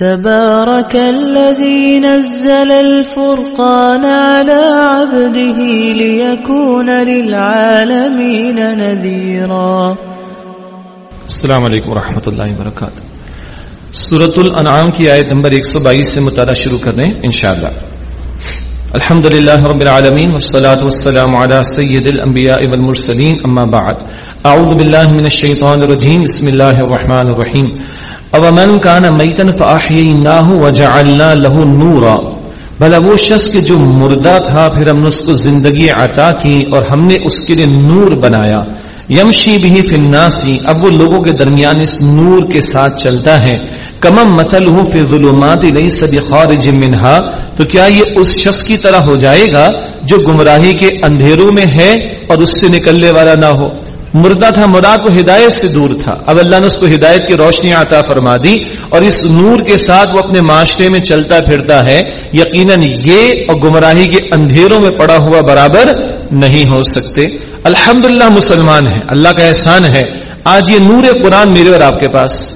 تبارك الذي نزل الفرقان على عبده ليكون للعالمين نذيرا. السلام علیکم ورحمۃ اللہ وبرکاتہ۔ سورت الانعام کی آیت نمبر 122 سے مطالعہ شروع کر دیں انشاءاللہ۔ الحمد للہ رب العالمین والصلاة والسلام على سید الانبیاء والمرسلین، اما بعد۔ اعوذ باللہ من الشیطان الرجیم، بسم اللہ الرحمن الرحیم۔ او من کان میتن فاحییناہ وجعلنا له نورا۔ بھلا وہ شخص کے جو مردہ تھا، پھر ہم نے اس کو زندگی عطا کی اور ہم نے اس کے لیے نور بنایا۔ یمشی بھی فناسی اب وہ لوگوں کے درمیان اس نور کے ساتھ چلتا ہے۔ کمم مثل ہو فی ظلمات سب خارج منہا تو کیا یہ اس شخص کی طرح ہو جائے گا جو گمراہی کے اندھیروں میں ہے اور اس سے نکلنے والا نہ ہو؟ مردہ تھا مراد کو ہدایت سے دور تھا۔ اب اللہ نے اس کو ہدایت کی روشنی عطا فرما دی اور اس نور کے ساتھ وہ اپنے معاشرے میں چلتا پھرتا ہے۔ یقیناً یہ اور گمراہی کے اندھیروں میں پڑا ہوا برابر نہیں ہو سکتے۔ الحمد مسلمان ہے اللہ کا احسان ہے۔ آج یہ نور قرآن میرے اور آپ کے پاس۔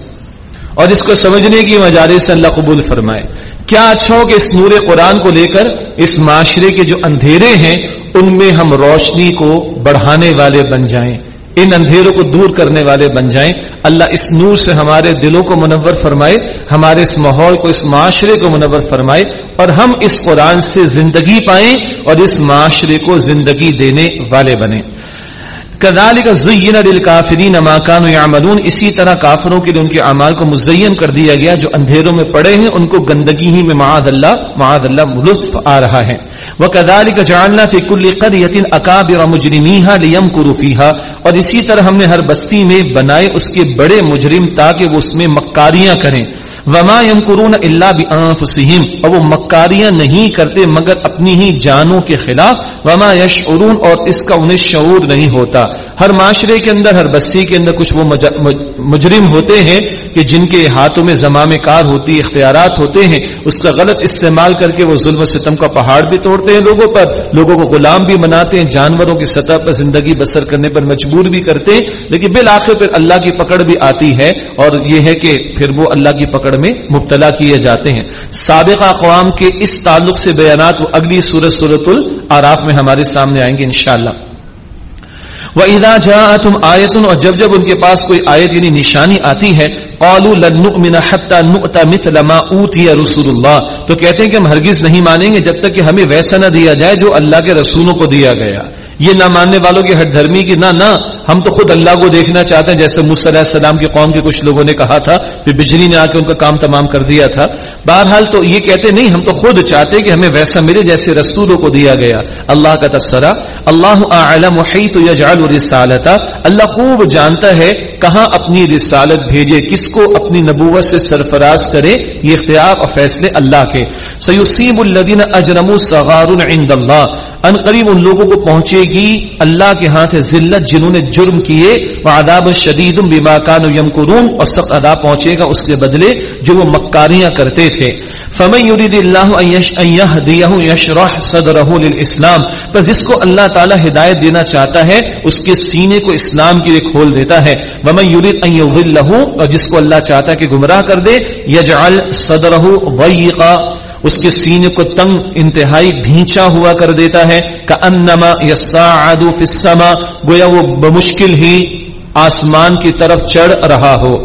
اور اس کو سمجھنے کی مجالس سے اللہ قبول فرمائے۔ کیا اچھا ہو کہ اس نور قرآن کو لے کر اس معاشرے کے جو اندھیرے ہیں، ان میں ہم روشنی کو بڑھانے والے بن جائیں۔ ان اندھیروں کو دور کرنے والے بن جائیں۔ اللہ اس نور سے ہمارے دلوں کو منور فرمائے، ہمارے اس ماحول کو، اس معاشرے کو منور فرمائے اور ہم اس قرآن سے زندگی پائیں اور اس معاشرے کو زندگی دینے والے بنے کدال کا زین کافرین ماکان یعملون، اسی طرح کافروں کے لیے ان کے اعمال کو مزین کر دیا گیا، جو اندھیروں میں پڑے ہیں، ان کو گندگی ہی میں معاد اللہ معاد اللہ لطف آ رہا ہے۔ وہ کدال کا جاننا فی کل قد یتین اکاب مجرمیہ لیم اور اسی طرح ہم نے ہر بستی میں بنائے اس کے بڑے مجرم تاکہ وہ اس میں مکاریاں کریں۔ وما یم قرون اللہ بانفسہم۔ اور وہ مکاریاں نہیں کرتے مگر اپنی ہی جانوں کے خلاف۔ وما یشعرون، اور اس کا انہیں شعور نہیں ہوتا۔ ہر معاشرے کے اندر، ہر بستی کے اندر کچھ وہ مجرم ہوتے ہیں کہ جن کے ہاتھوں میں زمام کار ہوتی، اختیارات ہوتے ہیں، اس کا غلط استعمال کر کے وہ ظلم و ستم کا پہاڑ بھی توڑتے ہیں لوگوں پر، لوگوں کو غلام بھی مناتے ہیں، جانوروں کی سطح پر زندگی بسر کرنے پر مجبور بھی کرتے ہیں، لیکن بالآخر پھر اللہ کی پکڑ بھی آتی ہے اور یہ ہے کہ پھر وہ اللہ کی پکڑ میں مبتلا کیے جاتے ہیں۔ سابق اقوام کے اس تعلق سے بیانات وہ اگلی سورت سورت العراف میں ہمارے سامنے آئیں گے انشاءاللہ۔ وہ ادا جا تم آیتن اور جب جب ان کے پاس کوئی آیت یعنی نشانی آتی ہے، قالوا مثل ما اوتي رسول اللہ تو کہتے ہیں کہ ہم ہرگز نہیں مانیں گے جب تک کہ ہمیں ویسا نہ دیا جائے جو اللہ کے رسولوں کو دیا گیا۔ یہ نہ ماننے والوں کی ہر دھرمی کی، نہ نہ، ہم تو خود اللہ کو دیکھنا چاہتے ہیں۔ جیسے علیہ السلام کی قوم کے کچھ لوگوں نے کہا تھا، پھر بجلی نے آ کے ان کا کام تمام کر دیا تھا۔ بہرحال تو یہ کہتے نہیں، ہم تو خود چاہتے کہ ہمیں ویسا ملے جیسے رسولوں کو دیا گیا۔ اللہ کا تبصرہ، اللہ اعلم محیط یجعل رسالتا اللہ خوب جانتا ہے کہاں اپنی رسالت بھیجے کس کو اپنی نبوت سے سرفراز کرے، یہ اختیار اور فیصلے اللہ کے۔ سیوسیب الدین اجرم صغار عند اللہ۔ ان قریب ان لوگوں کو پہنچے گی اللہ کے ہاتھ ذلت جنہوں نے جرم کیے۔ وہ آداب شدید بما کان یمکرون۔ اور سخت ادا پہنچے گا اس کے بدلے جو وہ مکاریاں کرتے تھے۔ فمن یرید اللہ ان یهدیہ یشرح صدره للاسلام۔ پس جس کو اللہ تعالی ہدایت دینا چاہتا ہے، اس کے سینے کو اسلام کے لیے کھول دیتا ہے۔ ومن یرید ان یضلہ۔ اور جس کو اللہ چاہتا ہے کہ گمراہ کر دے، یجعل صدره ضيقا اس کے سینے کو تنگ، انتہائی بھینچا ہوا کر دیتا ہے کا انما السما، گویا وہ بمشکل ہی آسمان کی طرف چڑھ رہا ہو۔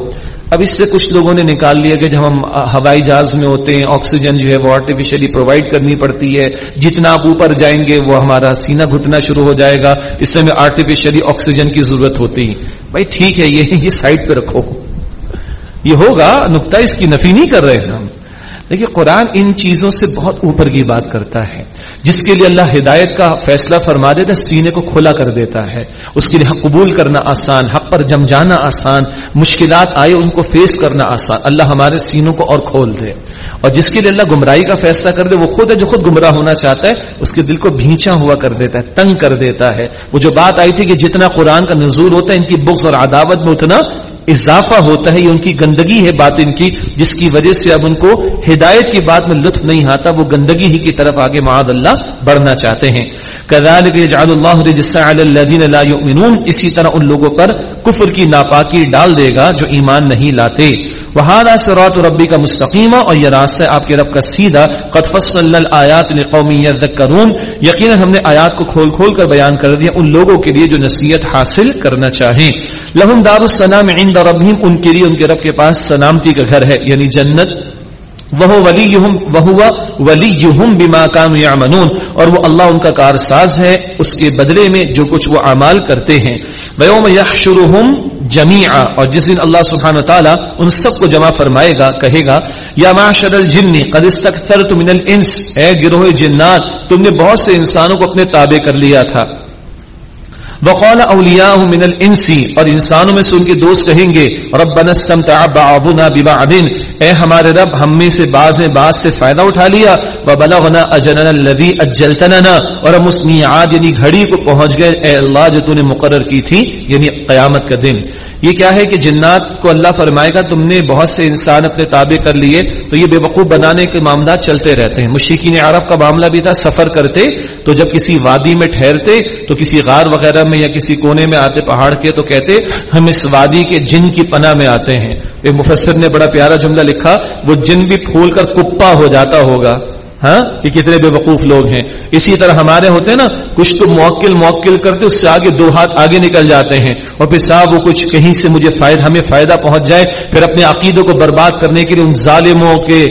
اب اس سے کچھ لوگوں نے نکال لیا کہ جب ہم ہوائی جہاز میں ہوتے ہیں، آکسیجن جو ہے وہ آرٹیفیشلی پرووائڈ کرنی پڑتی ہے۔ جتنا آپ اوپر جائیں گے، وہ ہمارا سینہ گھٹنا شروع ہو جائے گا۔ اس میں آرٹیفیشلی آکسیجن کی ضرورت ہوتی۔ بھائی ٹھیک ہے، یہ یہ سائڈ پہ رکھو۔ یہ ہوگا، نقطہ اس کی نفی نہیں کر رہے ہیں ہم۔ دیکھیے، قرآن ان چیزوں سے بہت اوپر کی بات کرتا ہے، جس کے لیے اللہ ہدایت کا فیصلہ فرما دیتا ہے، سینے کو کھلا کر دیتا ہے۔ اس کے لیے حق قبول کرنا آسان، حق پر جم جانا آسان، مشکلات آئے ان کو فیس کرنا آسان۔ اللہ ہمارے سینوں کو اور کھول دے۔ اور جس کے لیے اللہ گمراہی کا فیصلہ کر دے، وہ خود ہے جو خود گمراہ ہونا چاہتا ہے، اس کے دل کو بھینچا ہوا کر دیتا ہے، تنگ کر دیتا ہے۔ وہ جو بات آئی تھی کہ جتنا قرآن کا نزول ہوتا ہے، ان کی بکس اور عداوت میں اتنا اضافہ ہوتا ہے، یہ ان کی گندگی ہے بات ان کی، جس کی وجہ سے اب ان کو ہدایت کی بات میں لطف نہیں آتا، وہ گندگی ہی کی طرف آگے معاد اللہ بڑھنا چاہتے ہیں۔ اسی طرح ان لوگوں پر کفر کی ناپاکی ڈال دے گا جو ایمان نہیں لاتے۔ وہارا سرات ربی کا مستقیمہ اور یہ راستہ آپ کے رب کا سیدھا آیات قومی یقینا ہم نے آیات کو کھول کھول کر بیان کر دیا، ان لوگوں کے لیے جو نصیحت حاصل کرنا چاہیں۔ لہم دار السلام عند ربهم ان کے لیے ان کے رب کے پاس سلامتی کا گھر ہے یعنی جنت۔ وہ ولی وہ ولی بما کام یعملون۔ اور وہ اللہ ان کا کارساز ہے، اس کے بدلے میں جو کچھ وہ اعمال کرتے ہیں۔ ویوم یحشرهم جمیعا۔ اور جس دن اللہ سبحانہ تعالیٰ ان سب کو جمع فرمائے گا، کہے گا، یا معاشر الجن، قد استكثرت من الانس۔ اے گروہ جنات، تم نے بہت سے انسانوں کو اپنے تابع کر لیا تھا۔ وقال اولیاء من الانسی اور انسانوں میں سے ان کے دوست کہیں گے، ربنا استمتع بعضنا ببعض، اے ہمارے رب، ہم میں سے بعض نے بعض سے فائدہ اٹھا لیا، وبلغنا اجلنا الذي اجلتنا اور ہم اس میعاد یعنی گھڑی کو پہنچ گئے، اے اللہ جو تو نے مقرر کی تھی یعنی قیامت کا دن۔ یہ کیا ہے کہ جنات کو اللہ فرمائے گا، تم نے بہت سے انسان اپنے تابع کر لیے، تو یہ بے وقوف بنانے کے معاملات چلتے رہتے ہیں۔ مشکین عرب کا معاملہ بھی تھا، سفر کرتے تو جب کسی وادی میں ٹھہرتے، تو کسی غار وغیرہ میں یا کسی کونے میں آتے پہاڑ کے، تو کہتے، ہم اس وادی کے جن کی پناہ میں آتے ہیں۔ ایک مفسر نے بڑا پیارا جملہ لکھا، وہ جن بھی پھول کر کپا ہو جاتا ہوگا۔ ہاں؟ کہ کتنے بے وقوف لوگ ہیں۔ اسی طرح ہمارے ہوتے ہیں نا، کچھ تو موکل موکل کرتے، اس سے آگے دو ہاتھ آگے نکل جاتے ہیں۔ اور پھر صاحب وہ کچھ کہیں سے مجھے فائدہ ہمیں فائدہ پہنچ جائے۔ پھر اپنے عقیدوں کو برباد کرنے کے لیے ان ظالموں کے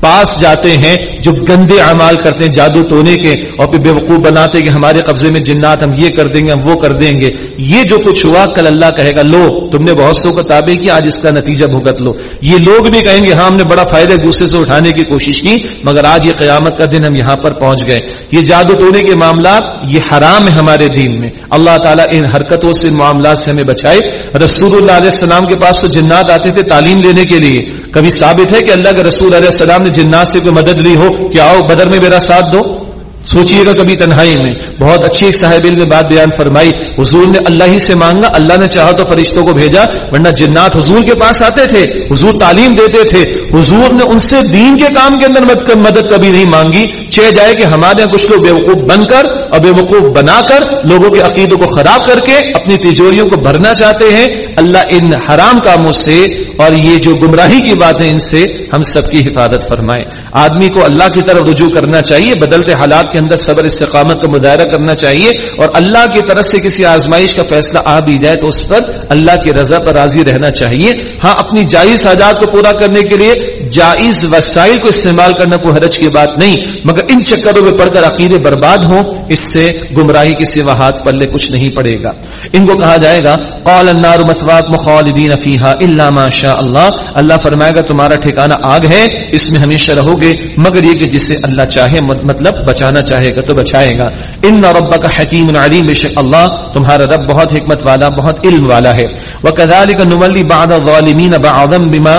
پاس جاتے ہیں۔ جو گندے اعمال کرتے ہیں، جادو تونے کے اور پھر بے وقوف بناتے کہ ہمارے قبضے میں جنات ہم یہ کر دیں گے، ہم وہ کر دیں گے۔ یہ جو کچھ ہوا، کل اللہ کہے گا، لو، تم نے بہت سو کو تابع کیا آج اس کا نتیجہ بھگت لو۔ یہ لوگ بھی کہیں گے ہاں ہم نے بڑا فائدہ دوسرے سے اٹھانے کی کوشش کی، مگر آج یہ قیامت کا دن ہم یہاں پر پہنچ گئے۔ یہ جادو ٹونے کے معاملات، یہ حرام ہے ہمارے دین میں۔ اللہ تعالیٰ ان حرکتوں سے معاملات سے ہمیں بچائے۔ رسول اللہ علیہ السلام کے پاس تو جنات آتے تھے تعلیم لینے کے لیے۔ کبھی ثابت ہے کہ اللہ کے رسول علیہ السلام نے جنات سے کوئی مدد لی ہو؟ کہ آؤ بدر میں میرا ساتھ دو۔ سوچئے گا کبھی تنہائی میں بہت اچھی ایک صاحب نے بات بیان فرمائی، حضور نے اللہ ہی سے مانگا، اللہ نے چاہا تو فرشتوں کو بھیجا، ورنہ جنات حضور کے پاس آتے تھے، حضور تعلیم دیتے تھے، حضور نے ان سے دین کے کام کے اندر مدد کبھی نہیں مانگی۔ چہ جائے کہ ہمارے یہاں کچھ لوگ بے وقوف بن کر اور بے وقوف بنا کر لوگوں کے عقیدوں کو خراب کر کے اپنی تیجوریوں کو بھرنا چاہتے ہیں۔ اللہ ان حرام کاموں سے اور یہ جو گمراہی کی بات ہے ان سے ہم سب کی حفاظت فرمائے۔ آدمی کو اللہ کی طرف رجوع کرنا چاہیے، بدلتے حالات کے اندر صبر استقامت کا مظاہرہ کرنا چاہیے اور اللہ کی طرف سے کسی آزمائش کا فیصلہ آ بھی جائے تو اس پر اللہ کی رضا پر راضی رہنا چاہیے۔ ہاں اپنی جائز حاجات کو پورا کرنے کے لیے جائز وسائل کو استعمال کرنا کوئی حرج کی بات نہیں، مگر ان چکروں میں پڑھ کر عقیدے برباد ہوں، اس سے گمراہی کے سوا ہاتھ پلے کچھ نہیں پڑے گا۔ ان کو کہا جائے گا، قال النار مسواک مخالدین فیہا الا ما شاء اللہ۔ اللہ فرمائے گا، تمہارا ٹھکانہ آگ ہے، اس میں ہمیشہ رہو گے مگر یہ کہ جسے اللہ چاہے مطلب بچانا چاہے گا تو بچائے گا۔ ان رب کا حکیم علیم، بے شک اللہ، تمہارا رب بہت حکمت والا، بہت علم والا ہے۔ وَكَذَلِكَ نُمَلِّ بَعْدَ الظَّالِمِينَ بَعْضًا بِمَا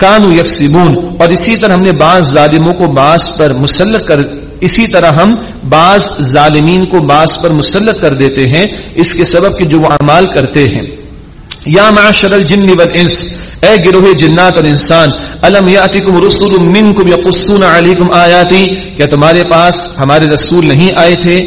کانو یکسبون۔ اور اسی طرح ہم نے بعض ظالموں کو بعض پر مسلط کر اسی طرح ہم بعض ظالمین کو بعض پر مسلط کر دیتے ہیں۔ اس کے سبب کہ جو وہ اعمال کرتے ہیں۔ یا معاشر الجن والانس۔ اے گروہ جنات اور انسان، الم یاتکم رسول منکم یقصون علیکم آیاتی؟ کیا تمہارے پاس ہمارے رسول نہیں آئے تھے؟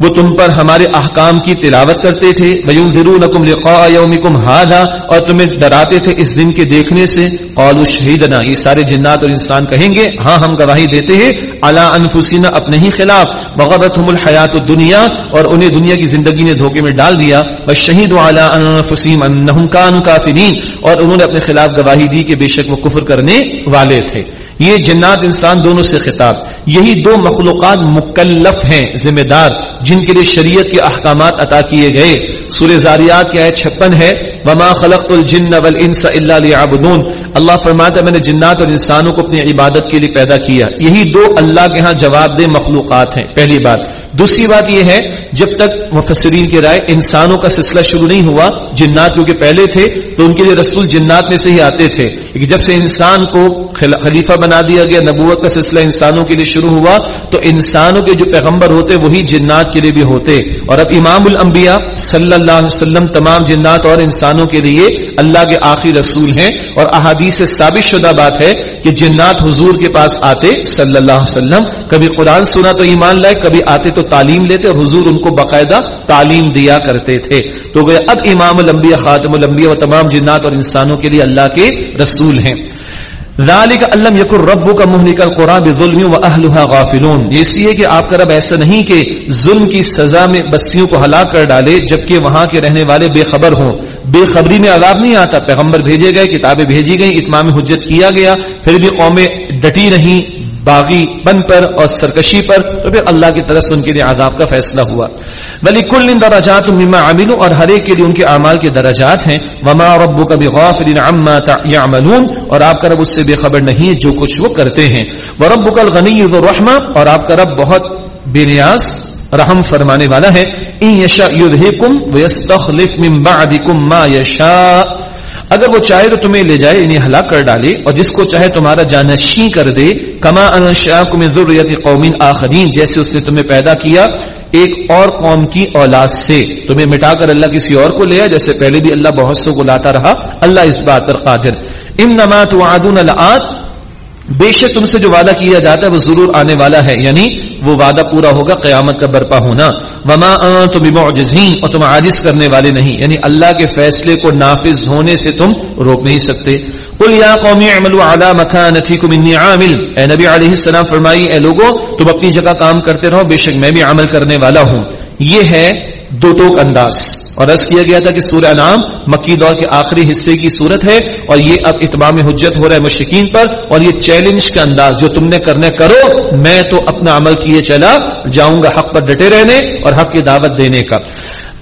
وہ تم پر ہمارے احکام کی تلاوت کرتے تھے، وَيُنذِرُونَكُمْ لِقَاءَ يَوْمِكُمْ هَذَا، اور تمہیں ڈراتے تھے اس دن کے دیکھنے سے۔ قالوا شہیدنا یہ سارے جنات اور انسان کہیں گے ہاں ہم گواہی دیتے ہیں علی انفسنا اپنے ہی خلاف۔ وغرتهم الحیات الدنیا اور انہیں دنیا کی زندگی نے دھوکے میں ڈال دیا۔ وشهدوا علی انفسهم انهم كانوا کافرین اور انہوں نے اپنے خلاف گواہی دی کہ بے شک وہ کفر کرنے والے تھے۔ یہ جنات انسان دونوں سے خطاب۔ یہی دو مخلوقات مکلف ہیں، ذمہ دار۔ جن کے لیے شریعت کے احکامات عطا کیے گئے۔ سورہ زاریات کی آیت چھپن ہے۔ وما خلقت الجن والانس الا ليعبدون۔ اللہ فرماتا ہے، میں نے جنات اور انسانوں کو اپنی عبادت کے لیے پیدا کیا۔ یہی دو اللہ کے ہاں جواب دہ مخلوقات ہیں۔ پہلی بات۔ دوسری بات یہ ہے، جب تک مفسرین کے رائے انسانوں کا سلسلہ شروع نہیں ہوا، جنات کیونکہ پہلے تھے، تو ان کے لیے رسول جنات میں سے ہی آتے تھے۔ لیکن جب سے انسان کو خلیفہ بنا دیا گیا، نبوت کا سلسلہ انسانوں کے لیے شروع ہوا، تو انسانوں کے جو پیغمبر ہوتے، وہی جنات کے لیے بھی ہوتے۔ اور اب امام الانبیاء صلی اللہ علیہ وسلم تمام جنات اور انسان انسانوں کے لیے اللہ کے آخری رسول ہیں اور احادیث سے ثابت شدہ بات ہے کہ جنات حضور کے پاس آتے صلی اللہ علیہ وسلم، کبھی قرآن سنا تو ایمان لائے، کبھی آتے تو تعلیم لیتے اور حضور ان کو باقاعدہ تعلیم دیا کرتے تھے۔ تو گئے اب امام الانبیاء، خاتم الانبیاء و تمام جنات اور انسانوں کے لیے اللہ کے رسول ہیں۔ ذالک علم یکر ربو کا مہلک القرآن بظلم و اہلها غافلون۔ یہ اس لیے کہ آپ کا رب ایسا نہیں کہ ظلم کی سزا میں بستیوں کو ہلاک کر ڈالے، جبکہ وہاں کے رہنے والے بے خبر ہوں۔ بے خبری میں عذاب نہیں آتا، پیغمبر بھیجے گئے، کتابیں بھیجی گئیں، اتمام حجت کیا گیا، پھر بھی قومیں ڈٹی نہیں باغی بن پر اور سرکشی پر تو پھر اللہ کی طرف سے ان کے لیے عذاب کا فیصلہ ہوا۔ بلی کل درجات مما عملو اور ہر ایک کے لیے ان کے اعمال کے درجات ہیں۔ وما رب کا بھی غافل عما يعملون اور آپ کا رب اس سے بے خبر نہیں ہے جو کچھ وہ کرتے ہیں۔ ورب کا الغنی الرحمہ اور آپ کا رب بہت بے نیاز، رحم فرمانے والا ہے۔ ان یشاء یذهبکم ويستخلف من بعدکم ما یشاء اگر وہ چاہے تو تمہیں لے جائے، انہیں ہلاک کر ڈالے، اور جس کو چاہے تمہارا جانشین کر دے۔ کما ضروریت قومین آخرین، جیسے اس نے تمہیں پیدا کیا ایک اور قوم کی اولاد سے۔ تمہیں مٹا کر اللہ کسی اور کو لیا جیسے پہلے بھی اللہ بہت سو کو لاتا رہا۔ اللہ اس بات پر قادر۔ ان نمات وعدون العاد بے شک تم سے جو وعدہ کیا جاتا ہے وہ ضرور آنے والا ہے یعنی وہ وعدہ پورا ہوگا، قیامت کا برپا ہونا۔ وما تم معجزین اور تم عاجز کرنے والے نہیں۔ یعنی اللہ کے فیصلے کو نافذ ہونے سے تم روک نہیں سکتے۔ قل یا قومی اعملوا على مكانتكم انی عامل۔ اے نبی علیہ السلام، فرمائی، اے لوگو، تم اپنی جگہ کام کرتے رہو، بے شک میں بھی عمل کرنے والا ہوں۔ یہ ہے دو ٹوک انداز۔ اور رس کیا گیا تھا کہ سورہ نام مکی دور کے آخری حصے کی صورت ہے اور یہ اب اتمام حجت ہو رہا ہے مشکین پر اور یہ چیلنج کا انداز جو تم نے کرنے کرو، میں تو اپنا عمل کیے چلا، جاؤں گا حق پر ڈٹے رہنے اور حق کی دعوت دینے کا۔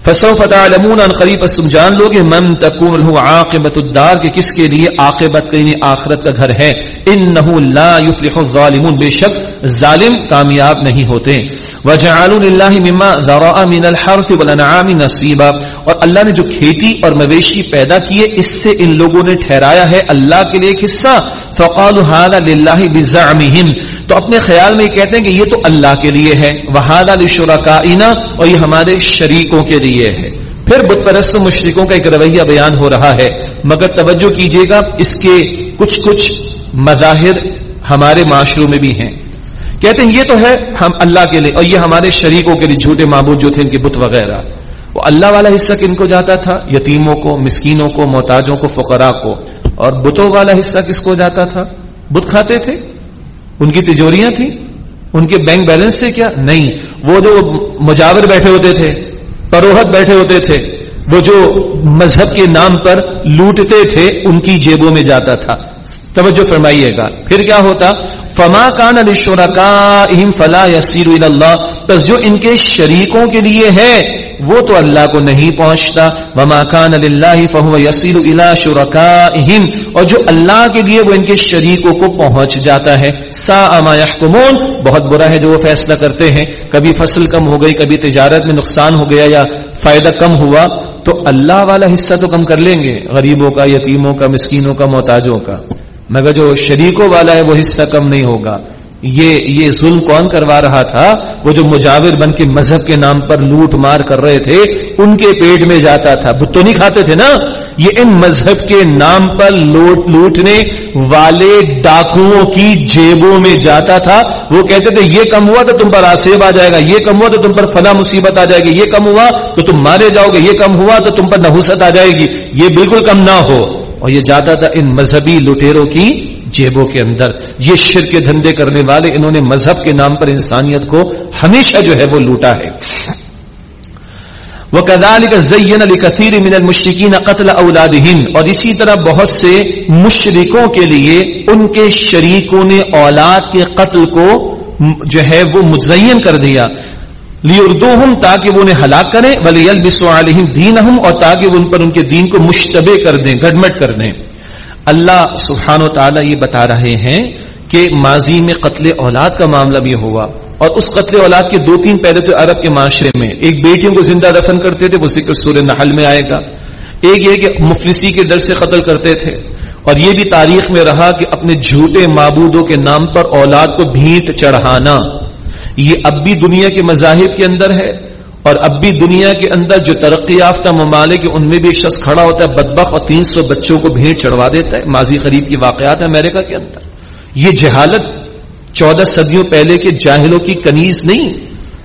فسوف تعلمون ان قریب تم جان لو گے من تکون له عاقبت الدار، کہ کس کے لیے عاقبت کہیں یعنی آخرت کا گھر ہے، انه لا يفلح الظالمون، بے شک ظالم کامیاب نہیں ہوتے۔ وجعلوا لله مما ذرا من الحرث والانعام نصيبا۔ اور اللہ نے جو کھیتی اور مویشی پیدا کیے، اس سے ان لوگوں نے ٹھہرایا ہے اللہ کے لیے ایک حصہ فقالوا هذا لله بزعمهم۔ تو اپنے خیال میں یہ کہتے ہیں کہ یہ تو اللہ کے لیے ہے۔ وهذا لشركائنا، اور یہ ہمارے شریکوں کے لیے۔ لیے ہے۔ پھر بت پرست مشرقوں کا ایک رویہ بیان ہو رہا ہے۔ مگر توجہ کیجیے گا، اس کے کچھ کچھ مظاہر ہمارے معاشروں میں بھی ہیں۔ کہتے ہیں، یہ تو ہے ہم اللہ کے لیے، اور یہ ہمارے شریکوں کے لیے جھوٹے معبود جو تھے ان کے بت وغیرہ۔ وہ اللہ والا حصہ کن کو جاتا تھا؟ یتیموں کو، مسکینوں کو، محتاجوں کو، فقراء کو۔ اور بتوں والا حصہ کس کو جاتا تھا؟ بت کھاتے تھے؟ ان کی تجوریاں تھیں؟ ان کے بینک بیلنس سے کیا؟ نہیں۔ وہ جو مجاور بیٹھے ہوتے تھے پروہت بیٹھے ہوتے تھے۔ وہ جو مذہب کے نام پر لوٹتے تھے، ان کی جیبوں میں جاتا تھا۔ توجہ فرمائیے گا۔ پھر کیا ہوتا؟ فما کان فلا یسیر اللہ بس جو ان کے شریکوں کے لیے ہے وہ تو اللہ کو نہیں پہنچتا۔ وما کان اللہ فہو یسیر الا شرکائہم اور جو اللہ کے لیے وہ ان کے شریکوں کو پہنچ جاتا ہے۔ سا اما یحکمون بہت برا ہے جو وہ فیصلہ کرتے ہیں۔ کبھی فصل کم ہو گئی، کبھی تجارت میں نقصان ہو گیا یا فائدہ کم ہوا، تو اللہ والا حصہ تو کم کر لیں گے۔ غریبوں کا، یتیموں کا، مسکینوں کا، محتاجوں کا۔ مگر جو شریکوں والا ہے، وہ حصہ کم نہیں ہوگا۔ یہ یہ ظلم کون کروا رہا تھا؟ وہ جو مجاور بن کے مذہب کے نام پر لوٹ مار کر رہے تھے، ان کے پیٹ میں جاتا تھا۔ تو نہیں کھاتے تھے نا؟ یہ ان مذہب کے نام پر لوٹ، لوٹنے والے ڈاکوؤں کی جیبوں میں جاتا تھا۔ وہ کہتے تھے، یہ کم ہوا تو تم پر آسیب آ جائے گا، یہ کم ہوا تو تم پر فلا مصیبت آ جائے گی، یہ کم ہوا تو تم مارے جاؤ گے، یہ کم ہوا تو تم پر نحوست آ جائے گی۔ یہ بالکل کم نہ ہو۔ اور یہ جاتا تھا ان مذہبی لٹیروں کی جیبوں کے اندر، یہ شر کے دھندے کرنے والے انہوں نے مذہب کے نام پر انسانیت کو ہمیشہ جو ہے وہ لوٹا ہے۔ وہ کدال کا زین علی کثیر من المشرقین قتل اولاد اور اسی طرح بہت سے مشرقوں کے لیے ان کے شریکوں نے اولاد کے قتل کو جو ہے وہ مزین کر دیا۔ لی اردو تاکہ وہ انہیں ہلاک کریں۔ ولی البس علیہم دین اور تاکہ وہ ان پر ان کے دین کو مشتبہ کر دیں گڈمٹ کر دیں۔ اللہ سبحان و تعالی یہ بتا رہے ہیں کہ ماضی میں قتل اولاد کا معاملہ بھی ہوا اور اس قتل اولاد کے دو تین پہلے تو عرب کے معاشرے میں ایک بیٹیوں کو زندہ دفن کرتے تھے، وہ ذکر سورہ نحل میں آئے گا۔ ایک یہ کہ مفلسی کے در سے قتل کرتے تھے۔ اور یہ بھی تاریخ میں رہا کہ اپنے جھوٹے معبودوں کے نام پر اولاد کو بھینٹ چڑھانا، یہ اب بھی دنیا کے مذاہب کے اندر ہے۔ اور اب بھی دنیا کے اندر جو ترقی یافتہ ممالک ان میں بھی ایک شخص کھڑا ہوتا ہے بدبخ اور تین سو بچوں کو بھیڑ چڑھوا دیتا ہے۔ ماضی قریب کی واقعات ہے امریکہ کے اندر۔ یہ جہالت چودہ صدیوں پہلے کے جاہلوں کی کنیز نہیں،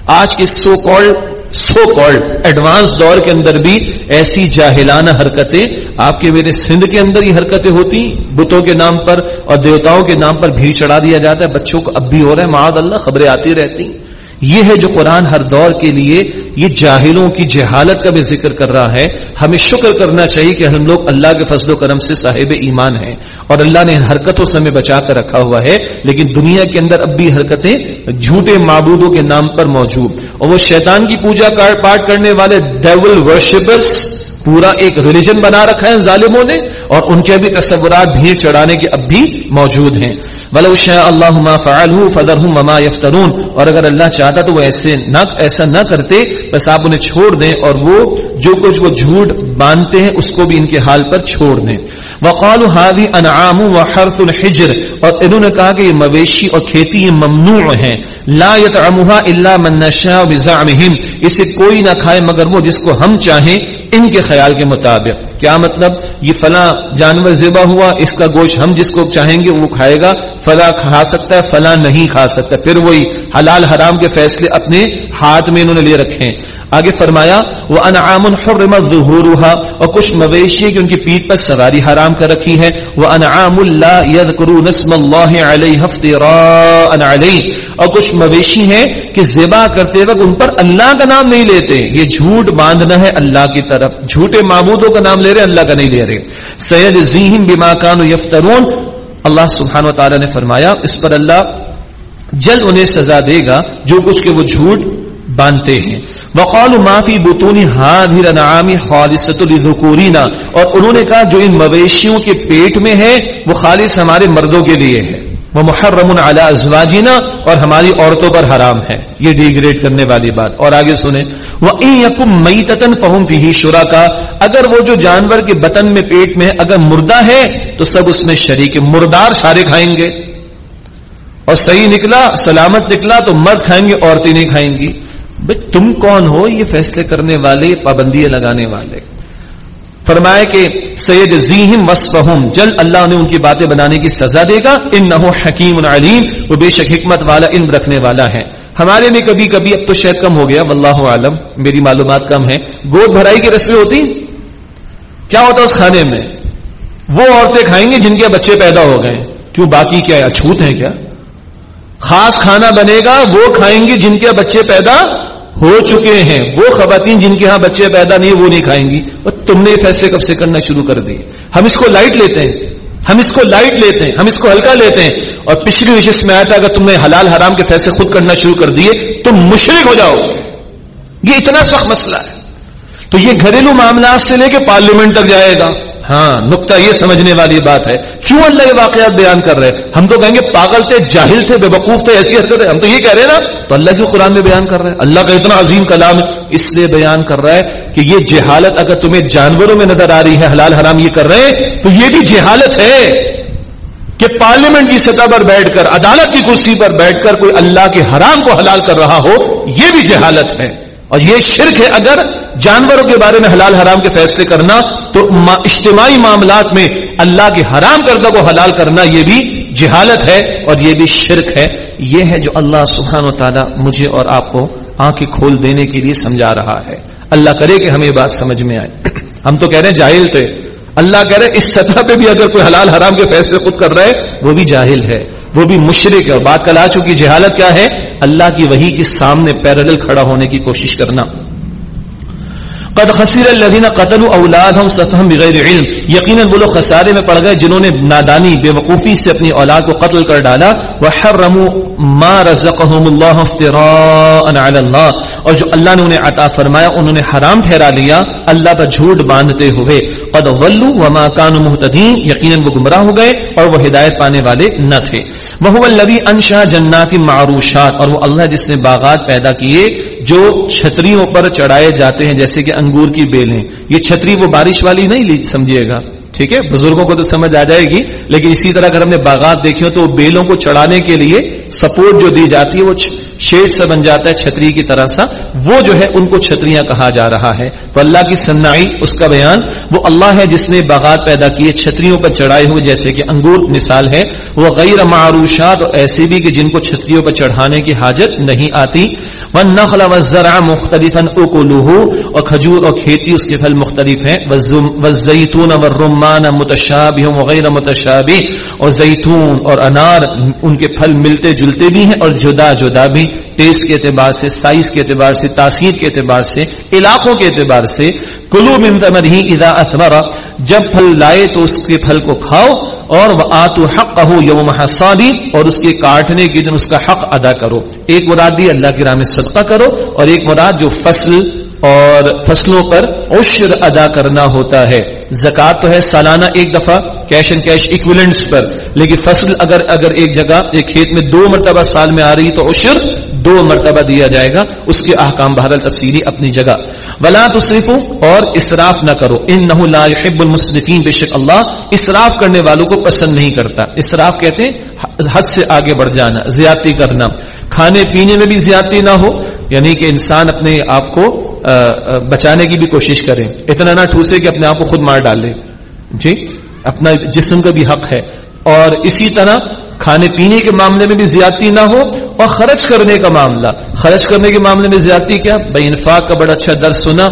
آج کے سو کال سو کالڈ ایڈوانس دور کے اندر بھی ایسی جاہلانہ حرکتیں آپ کے میرے سندھ کے اندر ہی حرکتیں ہوتی بتوں کے نام پر اور دیوتاؤں کے نام پر بھیڑ چڑھا دیا جاتا ہے۔ بچوں کو اب بھی ہو رہا ہے۔ معاذ اللہ، خبریں آتی رہتی یہ ہے جو قرآن ہر دور کے لیے یہ جاہلوں کی جہالت کا بھی ذکر کر رہا ہے۔ ہمیں شکر کرنا چاہیے کہ ہم لوگ اللہ کے فضل و کرم سے صاحب ایمان ہیں اور اللہ نے ان حرکتوں سے ہمیں بچا کر رکھا ہوا ہے۔ لیکن دنیا کے اندر اب بھی حرکتیں جھوٹے معبودوں کے نام پر موجود۔ اور وہ شیطان کی پوجا پاٹ کرنے والے ڈیول ورشپرس پورا ایک ریلیجن بنا رکھا ہے ظالموں نے اور ان کے بھی تصورات بھیڑ چڑھانے کے اب بھی موجود ہیں۔ ولو شاء اللہ ما فعلہ فذرهم وما يفترون۔ اور اگر اللہ چاہتا تو وہ ایسے نہ ایسا نہ کرتے، بس آپ انہیں چھوڑ دیں اور وہ جو کچھ وہ جھوٹ باندھتے ہیں، اس کو بھی ان کے حال پر چھوڑ دیں۔ وقالوا هذه انعام وحرث الحجر اور انہوں نے کہا کہ یہ مویشی اور کھیتی یہ ممنوع ہیں۔ لا يطعمها الا من نشاء بزعمهم۔ اسے کوئی نہ کھائے مگر وہ جس کو ہم چاہیں۔ ان کے خیال کے مطابق کیا مطلب؟ یہ فلاں جانور ذبح ہوا، اس کا گوشت ہم جس کو چاہیں گے وہ کھائے گا، فلاں کھا سکتا ہے، فلاں نہیں کھا سکتا۔ پھر وہی حلال حرام کے فیصلے اپنے ہاتھ میں انہوں نے لے رکھے ہیں۔ آگے فرمایا وہ انعام حرمت ظہورها اور کچھ مویشی کہ ان کی پیٹ پر سواری حرام کر رکھی ہے وہ انعام اللہ یذکرون اسم اللہ علیہ افتراء علیہ اور کچھ مویشی ہیں کہ ذبح کرتے وقت ان پر اللہ کا نام نہیں لیتے۔ یہ جھوٹ باندھنا ہے اللہ کی طرف۔ جھوٹے معبودوں کا نام لے رہے اللہ کا نہیں لے رہے۔ سید ذیم بما کان یفترون اللہ سبحانہ و تعالیٰ نے فرمایا، اس پر اللہ جلد انہیں سزا دے گا جو کچھ کہ وہ جھوٹ باندھتے ہیں۔ وقال معافی بتونی ہادر انعام خالصۃ للذکورینا اور انہوں نے کہا، جو ان مویشیوں کے پیٹ میں ہے، وہ خالص ہمارے مردوں کے لیے ہے۔ وہ محرم علی ازواجنا اور ہماری عورتوں پر حرام ہے۔ یہ ڈیگریڈ کرنے والی بات۔ اور آگے سنیں۔ وہ یقم مئی تتن فہم فی شرا کا اگر وہ جو جانور کے بطن میں پیٹ میں اگر مردہ ہے، تو سب اس میں شریک مردار سارے کھائیں گے۔ اور صحیح نکلا، سلامت نکلا، تو مرد کھائیں گے، عورتیں نہیں کھائیں گی۔ بھائی تم کون ہو؟ یہ فیصلے کرنے والے پابندیاں لگانے والے۔ فرمائے کہ سید زیم وسفہم جلد اللہ نے ان کی باتیں بنانے کی سزا دے گا ان نہ حکیم علیم، وہ بے شک حکمت والا، علم رکھنے والا ہے۔ ہمارے میں کبھی کبھی اب تو شاید کم ہو گیا، واللہ عالم میری معلومات کم ہے گود بھرائی کی رسمیں ہوتی؟ کیا ہوتا اس کھانے میں؟ وہ عورتیں کھائیں گے جن کے بچے پیدا ہو گئے۔ کیوں باقی کیا اچھوت ہیں کیا؟ خاص کھانا بنے گا، وہ کھائیں گے جن کے بچے پیدا ہو چکے ہیں۔ وہ خواتین جن کے ہاں بچے پیدا نہیں، وہ نہیں کھائیں گی۔ اور تم نے یہ فیصلے کب سے کرنا شروع کر دی ہم اس کو لائٹ لیتے ہیں، ہم اس کو لائٹ لیتے ہیں، ہم اس کو ہلکا لیتے ہیں۔ اور پچھلی وشش میں آیا تھا، اگر تم نے حلال حرام کے فیصلے خود کرنا شروع کر دیے، تم مشرق ہو جاؤ۔ یہ اتنا سخت مسئلہ ہے۔ تو یہ گھریلو معاملات سے لے کے پارلیمنٹ تک جائے گا۔ ہاں نقطہ یہ سمجھنے والی بات ہے۔ کیوں اللہ یہ واقعات بیان کر رہے ہم تو کہیں گے پاگل تھے، جاہل تھے، بے وقوف تھے ایسی حرکت ہے ہم تو یہ کہہ رہے ہیں نا، تو اللہ کیوں قرآن میں بیان کر رہے ہیں؟ اللہ کا اتنا عظیم کلام اس لیے بیان کر رہا ہے کہ یہ جہالت اگر تمہیں جانوروں میں نظر آ رہی ہے، حلال حرام یہ کر رہے ہیں، تو یہ بھی جہالت ہے کہ پارلیمنٹ کی سطح پر بیٹھ کر، عدالت کی کرسی پر بیٹھ کر کوئی اللہ کے حرام کو حلال کر رہا ہو، یہ بھی جہالت ہے۔ اور یہ شرک ہے اگر جانوروں کے بارے میں حلال حرام کے فیصلے کرنا، تو اجتماعی معاملات میں اللہ کے حرام کردہ کو حلال کرنا یہ بھی جہالت ہے اور یہ بھی شرک ہے۔ یہ ہے جو اللہ سبحانہ و تعالیٰ مجھے اور آپ کو آنکھیں کھول دینے کے لیے سمجھا رہا ہے۔ اللہ کرے کہ ہمیں بات سمجھ میں آئے۔ ہم تو کہہ رہے ہیں جاہل تھے۔ اللہ کہہ رہے اس سطح پہ بھی اگر کوئی حلال حرام کے فیصلے خود کر رہے وہ بھی جاہل ہے، وہ بھی مشرق ہے۔ اور بات کل آ چکی، جہالت کیا ہے؟ اللہ کی وہی کے سامنے پیرل کھڑا ہونے کی کوشش کرنا۔ قد خسر الذين قتلوا اولادهم سفهم بغیر علم. یقینا وہ لوگ خسارے میں پڑ گئے جنہوں نے نادانی بے وقوفی سے اپنی اولاد کو قتل کر ڈالا. وحرموا ما رزقهم الله افتراء على الله. اور جو اللہ نے انہیں عطا فرمایا، انہوں نے حرام ٹھہرا لیا. اللہ پر جھوٹ باندھتے ہوئے. قد ولوا وما كانوا مهتدين. یقینا وہ گمراہ ہو گئے اور وہ ہدایت پانے والے نہ تھے. وہ الذي انشا جنات معروشات. اور وہ اللہ جس نے باغات پیدا کیے جو چھتریوں پر چڑھائے جاتے ہیں، جیسے کہ انگور کی بیلیں، یہ چھتری وہ بارش والی نہیں لی، سمجھیے گا۔ ٹھیک ہے؟ بزرگوں کو تو سمجھ آ جائے گی، لیکن اسی طرح اگر ہم نے باغات دیکھے ہو تو بیلوں کو چڑھانے کے لیے سپورٹ جو دی جاتی ہے، وہ شیڈ سے بن جاتا ہے چھتری کی طرح سا۔ وہ جو ہے، ان کو چھتریاں کہا جا رہا ہے۔ تو اللہ کی سنائی اس کا بیان، وہ اللہ ہے جس نے باغات پیدا کیے، چھتریوں پر چڑھائے ہوئے، جیسے کہ انگور مثال ہے۔ وہ غیر معروشات اور ایسے بھی کہ جن کو چھتریوں پر چڑھانے کی حاجت نہیں آتی۔ وہ نخلا و ذرا مختلف اور کھجور اور کھیتی اس کے پھل مختلف ہیں۔ زیتون رمان متشابی وغیرہ متشابی اور زیتون اور انار ان کے پھل ملتے جلتے بھی ہیں اور جدا جدا بھی ٹیسٹ کے اعتبار سے، سائز کے اعتبار سے، تاثیر کے اعتبار سے، علاقوں کے اعتبار سے کلو منتمر ہی ادا اثمرا جب پھل لائے تو اس کے پھل کو کھاؤ اور وہ آتو حق کہو یوم حسادی اور اس کے کاٹنے کے دن اس کا حق ادا کرو۔ ایک مراد دی اللہ کی راہ میں صدقہ کرو اور ایک مراد جو فصل اور فصلوں پر عشر ادا کرنا ہوتا ہے۔ زکات تو ہے سالانہ ایک دفعہ کیش اینڈ کیش اکویلنٹس پر۔ لیکن فصل اگر اگر ایک جگہ، ایک کھیت میں دو مرتبہ سال میں آ رہی تو عشر دو مرتبہ دیا جائے گا۔ اس کے احکام بہرحال تفصیلی اپنی جگہ۔ ولا تصرفو اور اسراف نہ کرو۔ ان لا يحب المصرفین بے شک اللہ اسراف کرنے والوں کو پسند نہیں کرتا۔ اسراف کہتے ہیں، حد سے آگے بڑھ جانا، زیادتی کرنا۔ کھانے پینے میں بھی زیادتی نہ ہو یعنی کہ انسان اپنے آپ کو بچانے کی بھی کوشش کرے اتنا نہ ٹھوسے کہ اپنے آپ کو خود مار ڈالے جی؟ اپنا جسم کا بھی حق ہے۔ اور اسی طرح کھانے پینے کے معاملے میں بھی زیادتی نہ ہو اور خرچ کرنے کا معاملہ۔ خرچ کرنے کے معاملے میں زیادتی کیا؟ بھائی، انفاق کا بڑا اچھا درد سنا۔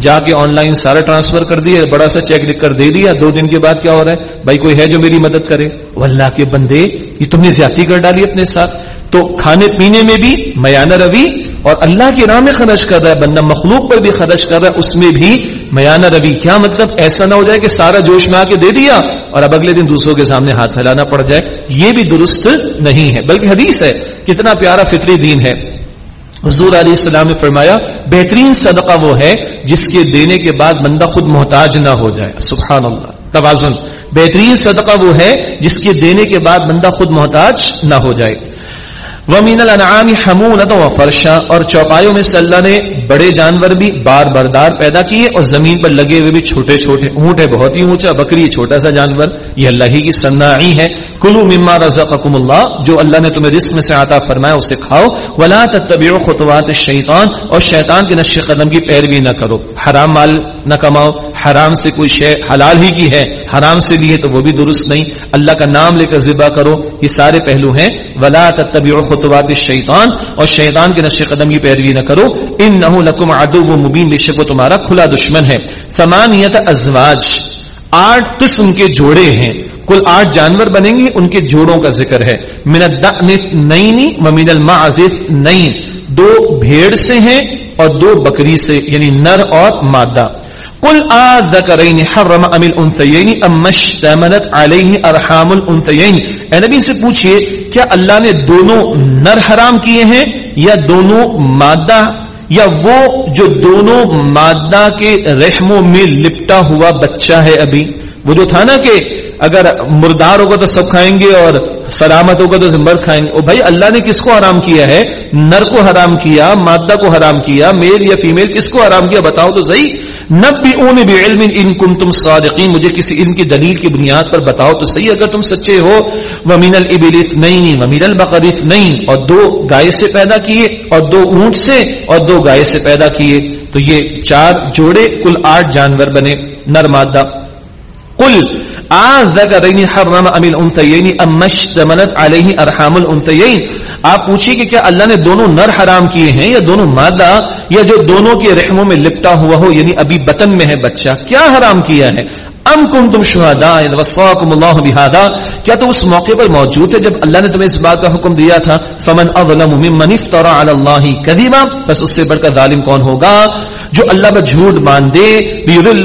جا کے آن لائن سارا ٹرانسفر کر دیا، بڑا سا چیک لکھ کر دے دیا۔ دو دن کے بعد کیا ہو رہا ہے؟ بھائی، کوئی ہے جو میری مدد کرے؟ وہ اللہ کے بندے، یہ تم نے زیادتی کر ڈالی اپنے ساتھ۔ تو کھانے پینے میں بھی میانہ روی اور اللہ کی راہ میں خرچ کر رہا ہے، بندہ مخلوق پر بھی خرچ کر رہا ہے، اس میں بھی۔ میانہ روی کیا مطلب؟ ایسا نہ ہو جائے کہ سارا جوش میں آ کے دے دیا اور اب اگلے دن دوسروں کے سامنے ہاتھ پھیلانا پڑ جائے۔ یہ بھی درست نہیں ہے۔ بلکہ حدیث ہے، کتنا پیارا فطری دین ہے۔ حضور علیہ السلام نے فرمایا، بہترین صدقہ وہ ہے جس کے دینے کے بعد بندہ خود محتاج نہ ہو جائے۔ سبحان اللہ۔ توازن۔ بہترین صدقہ وہ ہے جس کے دینے کے بعد بندہ خود محتاج نہ ہو جائے۔ ومین الانعام حمونت و فرشا اور چوپایوں میں سے اللہ نے بڑے جانور بھی، بار بردار پیدا کیے اور زمین پر لگے ہوئے بھی چھوٹے چھوٹے اونٹ ہے بہت ہی اونچا بکری، چھوٹا سا جانور، یہ اللہ ہی کی صناعی ہے۔ کلو مما رزقکم اللہ، جو اللہ نے تمہیں رزق میں سے عطا فرمایا، اسے کھاؤ۔ ولا تتبعوا خطوات الشیطان اور شیطان کے نقش قدم کی پیروی نہ کرو۔ حرام مال نہ کماؤ۔ حرام سے کوئی شے حلال ہی کی ہے، حرام سے بھی ہے تو وہ بھی درست نہیں۔ اللہ کا نام لے کر ذبح کرو۔ یہ سارے پہلو ہیں۔ ولا تتبعوا خطوات الشیطان اور شیطان کے نقش قدم کی پیروی نہ کرو۔ انه لکم عدو مبین بے شک وہ تمہارا کھلا دشمن ہے۔ ثمانیت ازواج آٹھ قسم کے جوڑے ہیں۔ کل آٹھ جانور بنیں گے، ان کے جوڑوں کا ذکر ہے۔ من الدأن اثنین ومن المعز اثنین دو بھیڑ سے ہیں اور دو بکری سے یعنی نر اور مادہ۔ قل آذکرین حرم ام الانثیین ام اشتملت علیہ ارحام الانثیین۔ اے نبی سے پوچھئے، کیا اللہ نے دونوں نر حرام کیے ہیں یا دونوں مادہ؟ یا وہ جو دونوں مادہ کے رحموں میں لپٹا ہوا بچہ ہے ابھی؟ وہ جو تھا نا کہ اگر مردار ہوگا تو سب کھائیں گے اور سلامت ہوگا تو مرد کھائیں گے۔ او بھائی، اللہ نے کس کو حرام کیا ہے؟ نر کو حرام کیا، مادہ کو حرام کیا، میل یا فیمیل، کس کو حرام کیا؟ بتاؤ تو صحیح۔ نب بھی اون بھی علم ان کم تم صادقین۔ مجھے کسی علم کی دلیل کی بنیاد پر بتاؤ تو صحیح۔ اگر تم سچے ہو ومین البلف نہیں ومین البقریف نہیں۔ اور دو گائے سے پیدا کیے، اور دو اونٹ سے، اور دو گائے سے پیدا کیے۔ تو یہ چار جوڑے، کل آٹھ جانور بنے، نر مادہ۔ کل حرم ام الانثیین ام اشتملت علیہ ارحام الانثیین۔ آپ پوچھیں کہ کیا اللہ نے دونوں نر حرام کیے ہیں یا دونوں مادہ یا جو دونوں کے رحموں میں لپٹا ہوا ہو یعنی ابھی بطن میں ہے بچہ، کیا حرام کیا ہے؟ ام یعنی کم تم شہدا اللہ بہادا کیا تو اس موقع پر موجود ہے جب اللہ نے تمہیں اس بات کا حکم دیا تھا؟ فمن اظلم ممن افترا علی اللہ كذبا بس اس سے بڑھ کر ظالم کون ہوگا؟ جو اللہ پر جھوٹ مان دے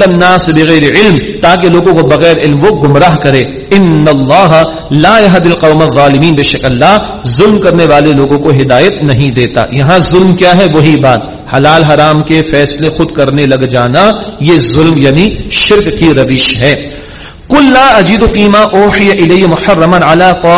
الناس بغیر علم، تاکہ لوگوں کو بغیر علم وہ گمراہ کرے۔ ان اللہ لا يهد القوم الظالمین بے شک اللہ ظلم کرنے والے لوگوں کو ہدایت نہیں دیتا۔ یہاں ظلم کیا ہے؟ وہی بات۔ حلال حرام کے فیصلے خود کرنے لگ جانا، یہ ظلم یعنی شرک کی روش ہے۔ کل لا اجد فیما اوحی الی محرما علی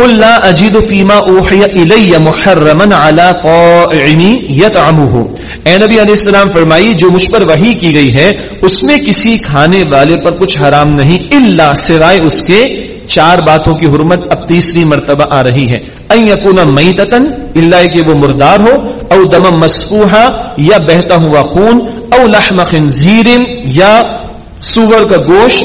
قل لا اجید فیما اوحی الی محرما علی قائم یطعمه اے نبی علیہ السلام فرمائی جو مجھ پر وحی کی گئی ہے، اس میں کسی کھانے والے پر کچھ حرام نہیں، الا سوائے اس کے چار باتوں کی حرمت، اب تیسری مرتبہ آ رہی ہے۔ این یکون میتتن اللہ کہ وہ مردار ہو، او دم مسفوحا، یا بہتا ہوا خون، او لحم خنزیر یا سور کا گوشت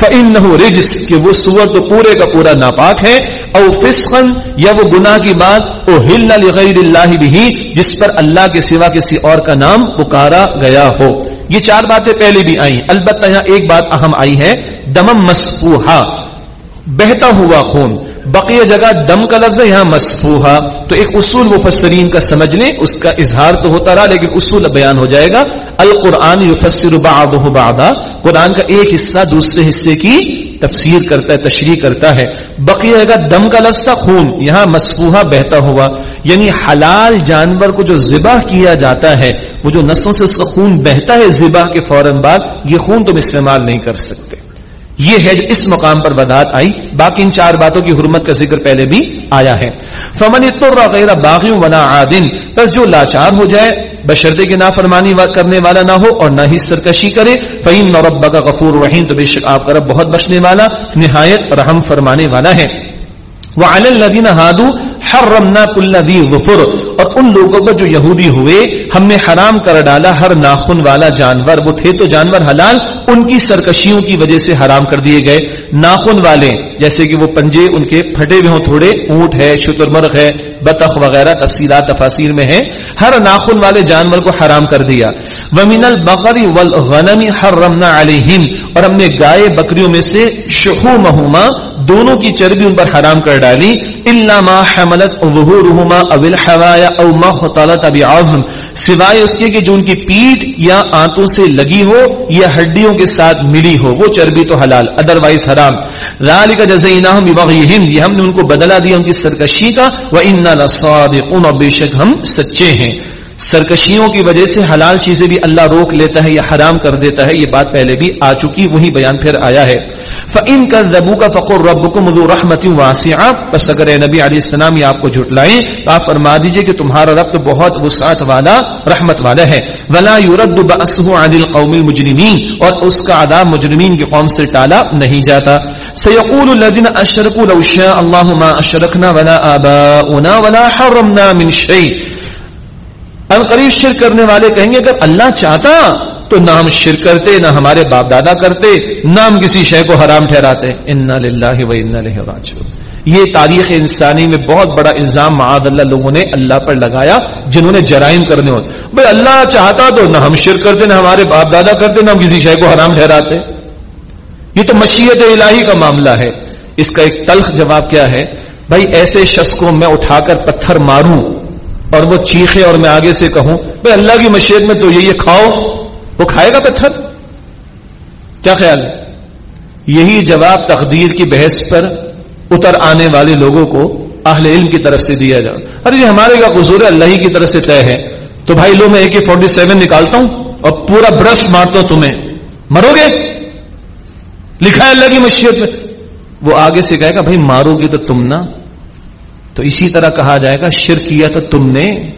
فَإِنَّهُ رجس، کہ وہ سور تو پورے کا پورا ناپاک ہے، او فسقن یا وہ گناہ کی بات او ہل لغیر اللہ بھی جس پر اللہ کے سوا کسی اور کا نام پکارا گیا ہو۔ یہ چار باتیں پہلے بھی آئی البتہ یہاں ایک بات اہم آئی ہے، دمم مسفوحا بہتا ہوا خون۔ بقیہ جگہ دم کا لفظ ہے، یہاں مسفوحا تو ایک اصول مفسرین کا سمجھ لیں، اس کا اظہار تو ہوتا رہا، لیکن اصول بیان ہو جائے گا۔ القرآن یفسر بعضه بعضا۔ قرآن کا ایک حصہ دوسرے حصے کی تفسیر کرتا ہے، تشریح کرتا ہے۔ بقیہ جگہ دم کا لفظ خون۔ یہاں مسفوحا بہتا ہوا۔ یعنی حلال جانور کو جو ذبح کیا جاتا ہے، وہ جو نسوں سے اس کا خون بہتا ہے ذبح کے فوراً بعد، یہ خون تم استعمال نہیں کر سکتے۔ یہ ہے جو اس مقام پر بدات آئی، باقی ان چار باتوں کی حرمت کا ذکر پہلے بھی آیا ہے۔ فمن غیر باغی ونا عادن پس جو لاچار ہو جائے، بشرطے کے نافرمانی کرنے والا نہ ہو اور نہ ہی سرکشی کرے فہیم نوربا کا غفور رحیم تو بے شک آپ کا رب بہت بچنے والا، نہایت رحم فرمانے والا ہے۔ وعلى الذين هادوا حرمنا کل ذی ظفر۔ اور ان لوگوں کو جو یہودی ہوئے، ہم نے حرام کر ڈالا ہر ناخن والا جانور۔ وہ تھے تو جانور حلال، ان کی سرکشیوں کی وجہ سے حرام کر دیے گئے۔ ناخن والے جیسے کہ وہ پنجے ان کے پھٹے ہوئے ہوں، تھوڑے، اونٹ ہے شتر مرغ ہے، بطخ وغیرہ، تفصیلات، تفاصیر میں ہے ہر ناخن والے جانور کو حرام کر دیا۔ ومن البقر والغنم حرمنا علیہم اور ہم نے گائے بکریوں میں سے شحومہما، دونوں کی چربی ان پر حرام کر ڈالی۔ الا ما حملت ظهورهما او الحوايا او ما خطلت بعظم۔ سوائے اس کے کہ جو ان کی پیٹ یا آنتوں سے لگی ہو یا ہڈیوں کے ساتھ ملی ہو، وہ چربی تو حلال ادروائز حرام۔ رال کا جز یہ ہم نے ان کو بدلا دیا، ان کی سرکشی کا۔ وہ ان بے شک ہم سچے ہیں۔ سرکشیوں کی وجہ سے حلال چیزیں بھی اللہ روک لیتا ہے یا حرام کر دیتا ہے، یہ بات پہلے بھی آ چکی، وہی بیان پھر آیا ہے۔ فَإِن كَذَّبُوكَ فَقُلْ رَبُّكُمْ ذُو رَحْمَةٍ وَاسِعَةٍ۔ پس اگر اے نبی علیہ السلام یہ آپ کو جھٹلائیں، تو آپ فرما دیجیے کہ تمہارا رب تو بہت وسعت والا، رحمت والا ہے۔ وَلَا يُرَدُّ بَأْسُهُ عَنِ الْقَوْمِ الْمُجْرِمِينَ۔ اور اس کا عذاب مجرمین کی قوم سے ٹالا نہیں جاتا۔ سَيَقُولُ الَّذِينَ أَشْرَكُوا لَوْ شَاءَ اللَّهُ مَا أَشْرَكْنَا وَلَا آبَاؤُنَا وَلَا حَرَّمْنَا مِنْ شَيْءٍ۔ ان قریب شرک کرنے والے کہیں گے، اگر اللہ چاہتا تو نہ ہم شرک کرتے، نہ ہمارے باپ دادا کرتے، نہ ہم کسی شے کو حرام ٹھہراتے. ان للہ و ان راجعون۔ یہ تاریخ انسانی میں بہت بڑا الزام معاذ اللہ لوگوں نے اللہ پر لگایا، جنہوں نے جرائم کرنے ہوتے۔ بھائی اللہ چاہتا تو نہ ہم شرک کرتے، نہ ہمارے باپ دادا کرتے، نہ ہم کسی شے کو حرام ٹھہراتے۔ یہ تو مشیت الہی کا معاملہ ہے۔ اس کا ایک تلخ جواب کیا ہے؟ بھائی ایسے شخص کو میں اٹھا کر پتھر ماروں اور وہ چیخے اور میں آگے سے کہوں، بھائی اللہ کی مشیت میں تو یہ یہ کھاؤ، وہ کھائے گا پتھر؟ کیا خیال ہے؟ یہی جواب تقدیر کی بحث پر اتر آنے والے لوگوں کو اہل علم کی طرف سے دیا جائے ارے یہ ہمارے کا قصور اللہ کی طرف سے طے ہے۔ تو بھائی لو میں اے کے فورٹی سیون نکالتا ہوں اور پورا برش مارتا ہوں تمہیں۔ مرو گے؟ لکھا ہے اللہ کی مشیت میں۔ وہ آگے سے کہے گا، بھائی مارو گے تو تم نہ تو اسی طرح کہا جائے گا، شرک کیا تو تم نے،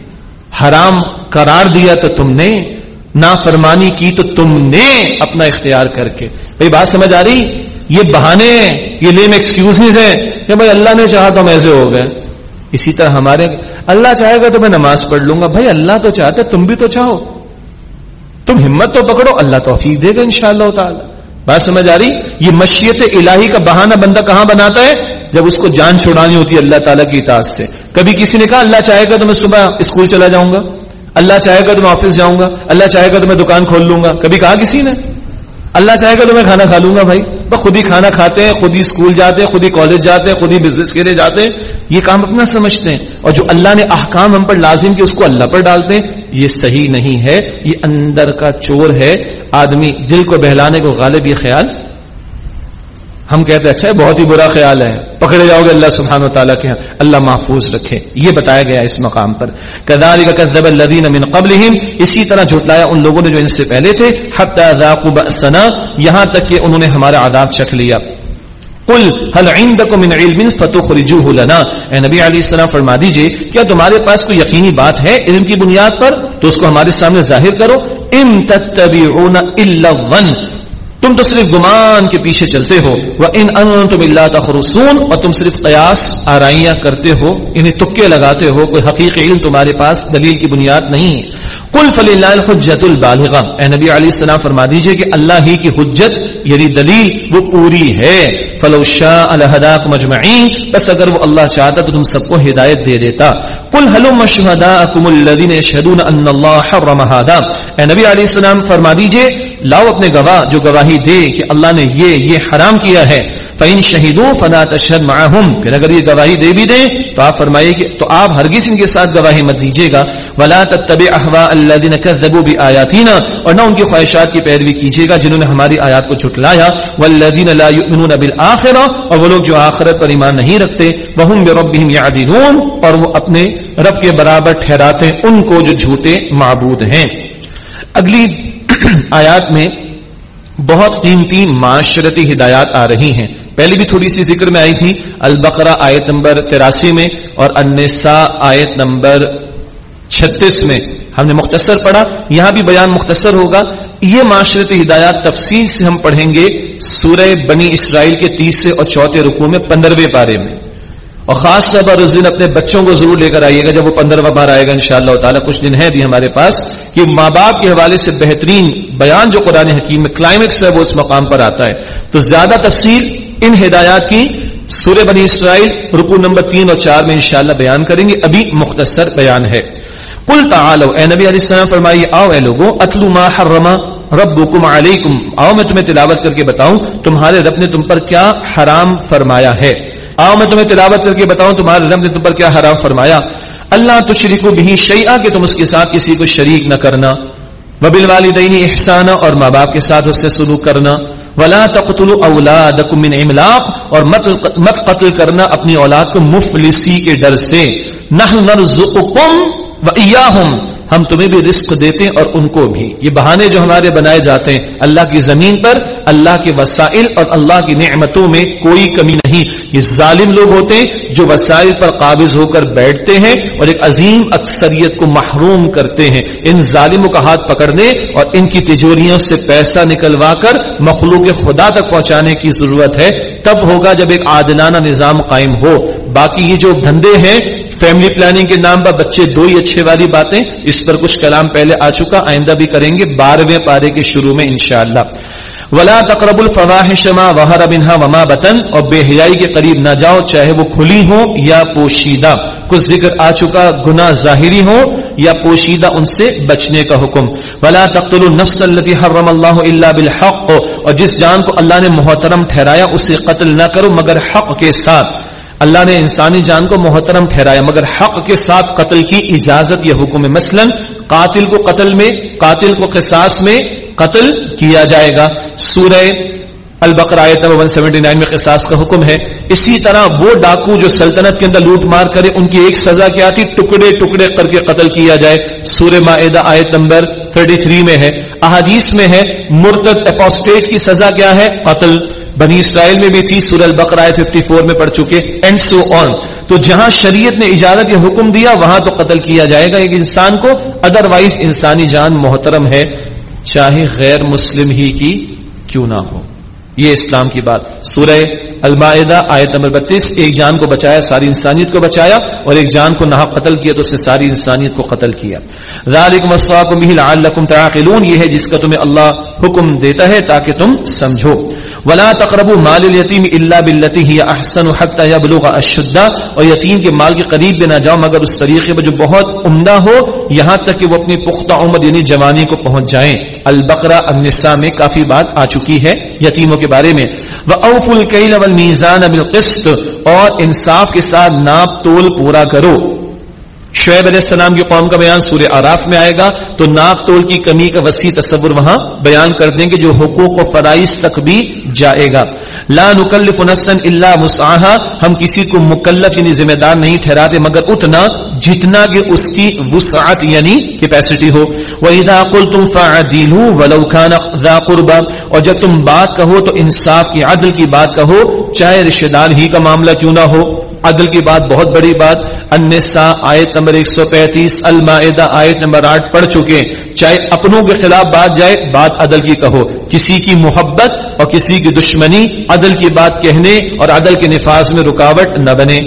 حرام قرار دیا تو تم نے، نافرمانی کی تو تم نے اپنا اختیار کر کے۔ بھائی، بات سمجھ آ رہی؟ یہ بہانے ہیں، یہ لیم ایکسکیوز ہیں۔ کہ بھائی، اللہ نے چاہا تو ہم ایسے ہو گئے۔ اسی طرح ہمارے، اللہ چاہے گا تو میں نماز پڑھ لوں گا۔ بھائی، اللہ تو چاہتا تم بھی تو چاہو۔ تم ہمت تو پکڑو، اللہ توفیق دے گا ان شاء اللہ تعالی۔ بات سمجھ آ رہی؟ یہ مشیت الہی کا بہانہ بندہ کہاں بناتا ہے؟ جب اس کو جان چھوڑانی ہوتی ہے اللہ تعالیٰ کی اطاعت سے۔ کبھی کسی نے کہا، اللہ چاہے گا تو میں صبح اسکول چلا جاؤں گا، اللہ چاہے گا تو میں آفس جاؤں گا، اللہ چاہے گا تو میں دکان کھول لوں گا۔ کبھی کہا کسی نے؟ اللہ چاہے گا تو میں کھانا کھا لوں گا بھائی۔ تو خود ہی کھانا کھاتے ہیں، خود ہی اسکول جاتے ہیں، خود ہی کالج جاتے ہیں، خود ہی بزنس کے لیے جاتے ہیں۔ یہ کام اپنا سمجھتے ہیں۔ اور جو اللہ نے احکام ہم پر لازم کی اس کو اللہ پر ڈالتے ہیں۔ یہ صحیح نہیں ہے۔ یہ اندر کا چور ہے۔ آدمی دل کو بہلانے کو غالب یہ خیال ہم کہتے ہیں اچھا بہت ہی برا خیال ہے۔ پکڑے جاؤ گے اللہ سبحانہ و تعالیٰ کے ہاں۔ اللہ محفوظ رکھے۔ یہ بتایا گیا اس مقام پر۔ کدال کا کذب الذین من قبلہم۔ اسی طرح جھٹلایا ان لوگوں نے جو ان سے پہلے تھے۔ حتی ذاقوا بأسنا۔ یہاں تک کہ انہوں نے ہمارا عذاب چکھ لیا۔ قل، هل عندكم من علم فتخرجوه لنا؟ اے نبی علیہ السلام، فرما دیجیے، کیا تمہارے پاس کوئی یقینی بات ہے علم کی بنیاد پر؟ تو اس کو ہمارے سامنے ظاہر کرو۔ ام تتبعون الا الظن۔ تم تو صرف گمان کے پیچھے چلتے ہو وہ ان ان تم اللہ تخرسون اور تم صرف قیاس، آرائیاں کرتے ہو یعنی انہیں تکے لگاتے ہو، کوئی حقیقی علم تمہارے پاس دلیل کی بنیاد نہیں۔ کل فلی اللہ الحجت البالغ اے نبی علیہ السلام، فرما دیجیے کہ اللہ ہی کی حجت یعنی دلیل، وہ پوری ہے۔ فلو شاء الہداک مجمعین بس اگر وہ اللہ چاہتا تو تم سب کو ہدایت دے دیتا۔ قل هلم شهداءكم الذين يشهدون ان حرم هذا۔ اے نبی علیہ السلام، فرما دیجیے لاؤ اپنے گواہ، جو گواہی دے کہ اللہ نے یہ یہ حرام کیا ہے فین شہیدوں فنا تشد معہم پھر اگر یہ گواہی دے بھی دیں، تو آپ فرمائیے کہ تو آپ ہرگز ان کے ساتھ گواہی مت دیجیے گا۔ ولا تتبع احوا الذين كذبوا بآياتنا۔ اور نہ ان کی خواہشات کی پیروی کیجیے گا جنہوں نے ہماری آیات کو جھٹلایا۔ والذین لا يؤمنون بالآخرہ اور وہ لوگ جو آخرت پر ایمان نہیں رکھتے، وهم بربهم يعدلون۔ اور وہ اپنے رب کے برابر ٹھہراتے، ان کو جو جھوٹے معبود ہیں۔ اگلی آیات میں بہت قیمتی معاشرتی ہدایات آ رہی ہیں۔ پہلی بھی تھوڑی سی ذکر میں آئی تھی، البقرہ آیت نمبر تراسی میں اور النساء آیت نمبر چھتیس میں۔ ہم نے مختصر پڑھا، یہاں بھی بیان مختصر ہوگا۔ یہ معاشرتی ہدایات تفصیل سے ہم پڑھیں گے سورہ بنی اسرائیل کے تیسرے اور چوتھے رکوع میں پندرہویں پارے میں۔ اور خاص طور پر اس دن اپنے بچوں کو ضرور لے کر آئیے گا جب وہ پندرہ بار آئے گا ان شاء اللہ تعالیٰ۔ کچھ دن ہے بھی ہمارے پاس کہ ماں باپ کے حوالے سے بہترین بیان جو قرآن حکیم میں کلائمیکس ہے وہ اس مقام پر آتا ہے۔ تو زیادہ تفصیل ان ہدایات کی سورہ بنی اسرائیل رکو نمبر تین اور چار میں انشاءاللہ بیان کریں گے۔ ابھی مختصر بیان ہے۔ کل تعالو اے نبی علیہ السلام، فرمائیے، آؤ اے لوگو، اتلو ما حرما ربکم علیکم۔ آؤ میں تمہیں تلاوت کر کے بتاؤں، تمہارے رب نے تم پر کیا حرام فرمایا ہے۔ آؤ میں تمہیں تلاوت کر کے بتاؤں تمہارے رب نے تم پر کیا حرام فرمایا۔ اللہ تو شریک بھی شیعہ کہ تم اس کے ساتھ کسی کو شریک نہ کرنا۔ وبل والدین احسان اور ماں باپ کے ساتھ اس سے سلوک کرنا۔ ولا تقتل اولادکم من املاق اور مت مت قتل کرنا اپنی اولاد کو مفلسی کے ڈر سے۔ نحن نرزقکم وإياهم ہم تمہیں بھی رزق دیتے ہیں اور ان کو بھی۔ یہ بہانے جو ہمارے بنائے جاتے ہیں اللہ کی زمین پر اللہ کے وسائل اور اللہ کی نعمتوں میں کوئی کمی نہیں۔ یہ ظالم لوگ ہوتے ہیں جو وسائل پر قابض ہو کر بیٹھتے ہیں اور ایک عظیم اکثریت کو محروم کرتے ہیں۔ ان ظالموں کا ہاتھ پکڑنے اور ان کی تجوریوں سے پیسہ نکلوا کر مخلوق خدا تک پہنچانے کی ضرورت ہے۔ تب ہوگا جب ایک عادلانہ نظام قائم ہو۔ باقی یہ جو دھندے ہیں فیملی پلاننگ کے نام پر بچے دو ہی اچھے والی باتیں۔ اس پر کچھ کلام پہلے آ چکا، آئندہ بھی کریں گے، بارہویں پارے کے شروع میں انشاءاللہ۔ ولا تقرب الفواحش ما ظهر منها وما بطن اور بے حیائی کے قریب نہ جاؤ، چاہے وہ کھلی ہو یا پوشیدہ۔ کچھ ذکر آ چکا، گناہ ظاہری ہو یا پوشیدہ، ان سے بچنے کا حکم۔ ولا تقتلوا النفس التي حرم الله الا بالحق اور جس جان کو اللہ نے محترم ٹھہرایا، اسے قتل نہ کرو مگر حق کے ساتھ۔ اللہ نے انسانی جان کو محترم ٹھہرایا، مگر حق کے ساتھ قتل کی اجازت یہ حکم۔ ہے مثلا قاتل کو قتل میں، قاتل کو قصاص میں قتل کیا جائے گا۔ سورہ البقر آیت نمبر 179 میں قصاص کا حکم ہے۔ اسی طرح وہ ڈاکو جو سلطنت کے اندر لوٹ مار کرے، ان کی ایک سزا کیا تھی؟ ٹکڑے ٹکڑے کر کے قتل کیا جائے۔ سورہ معاہدہ آیت نمبر 33 میں ہے۔ احادیث میں ہے، مرتد اپوسٹیٹ کی سزا کیا ہے؟ قتل۔ بنی اسرائیل میں بھی تھی، سورہ البقر آیت 54 میں پڑھ چکے اینڈ سو آن تو جہاں شریعت نے اجازت یہ حکم دیا، وہاں تو قتل کیا جائے گا۔ ایک انسان کو ادروائز انسانی جان محترم ہے۔ چاہے غیر مسلم ہی کی کیوں نہ ہو۔ یہ اسلام کی بات۔ سورہ المائدہ آیت نمبر بتیس، ایک جان کو بچایا، ساری انسانیت کو بچایا، اور ایک جان کو نہ قتل کیا، تو اس نے ساری انسانیت کو قتل کیا۔ ذالکم وصاکم به لعلکم تعقلون یہ ہے جس کا تمہیں اللہ حکم دیتا ہے تاکہ تم سمجھو۔ ولا تقربوا مال اليتيم الا بالتي هي احسن حتى يبلغ اشده اور یتیم کے مال کے قریب بھی نہ جاؤ، مگر اس طریقے پر جو بہت عمدہ ہو، یہاں تک کہ وہ اپنی پختہ عمر یعنی جوانی کو پہنچ جائیں۔ البقرہ النساء میں کافی بات آ چکی ہے یتیموں کے بارے میں۔ وہ اوف القیل والمیزان بالقسط اور انصاف کے ساتھ ناپ تول پورا کرو۔ شعیب علیہ السلام کی قوم کا بیان سورہ آراف میں آئے گا، تو ناپ تول کی کمی کا وسیع تصور وہاں بیان کر دیں گے جو حقوق و فرائض تک بھی جائے گا۔ لا نکلف نسن اللہ مساحا ہم کسی کو مکلف یعنی ذمہ دار نہیں ٹھہراتے، مگر اتنا جتنا کہ اس کی وسعت یعنی کیپیسٹی ہو۔ وَإِذَا قُلْتُمْ فَعَدِلُوا وَلَوْ كَانَ ذَا قُرْبًا، اور جب تم بات کہو تو انصاف کی عدل کی بات کہو، چاہے رشتہ دار ہی کا معاملہ کیوں نہ ہو۔ عدل کی بات بہت بڑی بات۔ النساء، آیت نمبر 135 المائدہ، آیت نمبر 8 پڑھ چکے۔ چاہے اپنوں کے خلاف بات جائے، بات عدل کی کہو۔ کسی کی محبت اور کسی کی دشمنی عدل کی بات کہنے اور عدل کے نفاذ میں رکاوٹ نہ بنے۔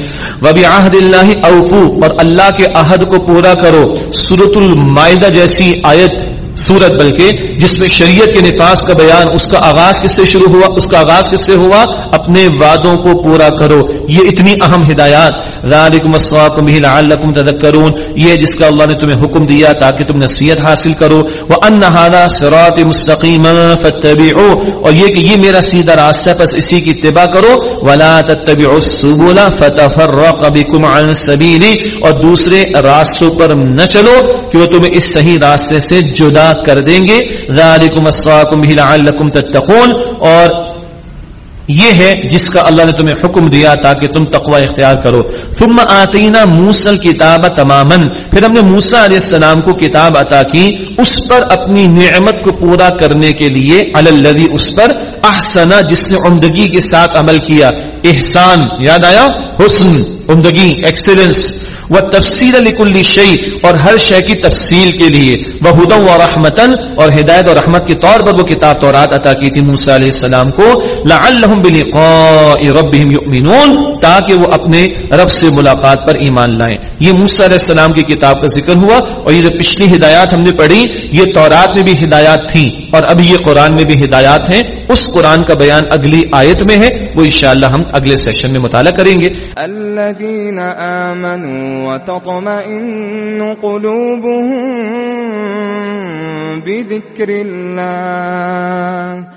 وبی عہد اللہ اوفو، اور اللہ کے عہد کو پورا کرو۔ سورت المائدہ جیسی آیت سورت بلکہ جس میں شریعت کے نفاذ کا بیان، اس کا آغاز کس سے شروع ہوا، اس کا آغاز کس سے ہوا؟ اپنے وعدوں کو پورا کرو۔ یہ اتنی اہم ہدایات۔ لعلکم تذکرون۔ یہ جس کا اللہ نے تمہیں حکم دیا تاکہ تم نصیحت حاصل کرو۔ وان هذا صراط مستقیم فاتبعوا اور یہ کہ یہ میرا سیدھا راستہ پس اسی کی اتباع کرو۔ ولا تتبعوا السبل فتفرق بكم عن سبیلی اور دوسرے راستوں پر نہ چلو، کہ وہ تمہیں اس صحیح راستے سے جدا کر دیں گے۔ ذالکم لعلکم تتقون۔ اور یہ ہے جس کا اللہ نے تمہیں حکم دیا تاکہ تم تقوی اختیار کرو۔ ثم آتینا موسی الکتاب تماما۔ پھر ہم نے موسی علیہ السلام کو کتاب عطا کی۔ اس پر اپنی نعمت کو پورا کرنے کے لیے علی اس پر احسن جس نے عمدگی کے ساتھ عمل کیا۔ احسان، یاد آیا؟ حسن۔ عمدگی ایکسلنس وہ تفصیل لکل شعی اور ہر شے کی تفصیل کے لیے وہ و رحمتن اور ہدایت اور رحمت کے طور پر وہ کتاب تورات عطا کی تھی موسی علیہ السلام کو لعلهم بلقاء ربهم يؤمنون تاکہ وہ اپنے رب سے ملاقات پر ایمان لائیں۔ یہ موسی علیہ السلام کی کتاب کا ذکر ہوا، اور یہ جو پچھلی ہدایات ہم نے پڑھی، یہ تورات میں بھی ہدایات تھیں۔ اور ابھی یہ قرآن میں بھی ہدایات ہیں۔ اس قرآن کا بیان اگلی آیت میں ہے۔ وہ انشاءاللہ ہم اگلے سیشن میں مطالعہ کریں گے۔ الذين آمنوا وتطمئن قلوبهم بذكر الله